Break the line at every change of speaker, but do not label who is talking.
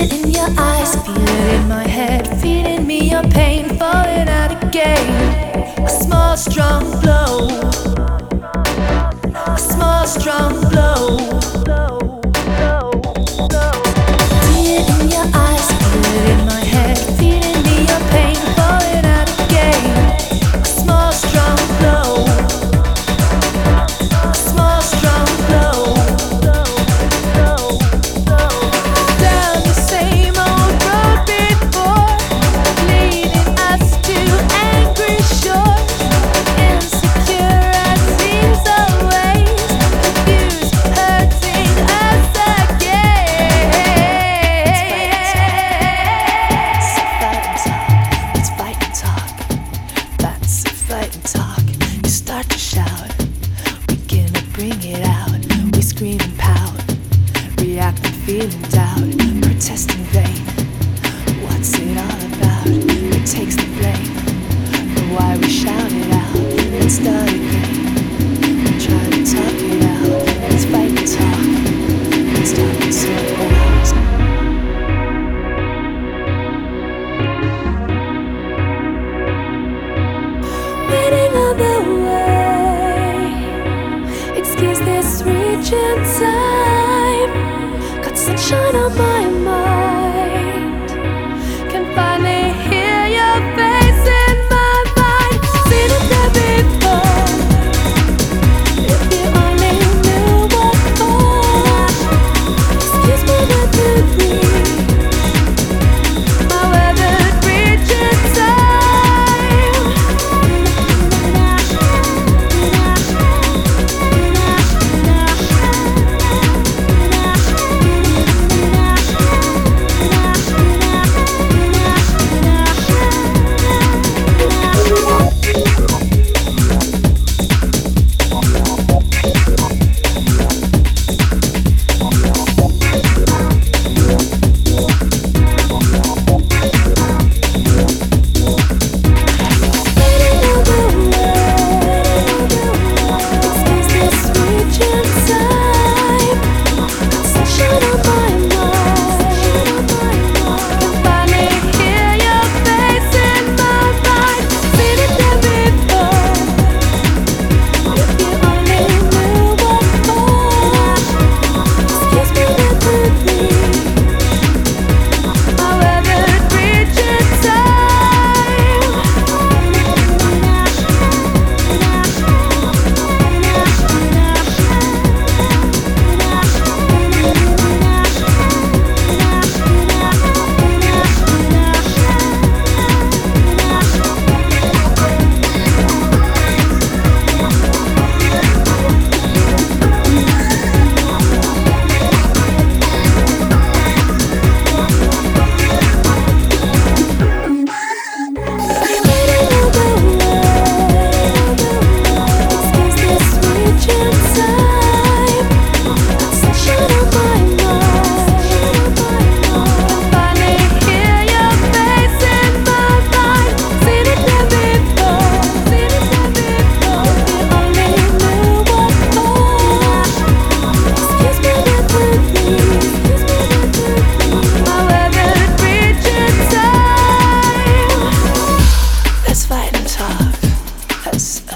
it in your eyes, feel it in my head, feeding me your pain, falling out again. A small, strong blow. A small, strong blow. Shout, we gonna bring it out. We scream and pout react and feeling doubt, protest in vain. In time. Got sunshine on my Yes.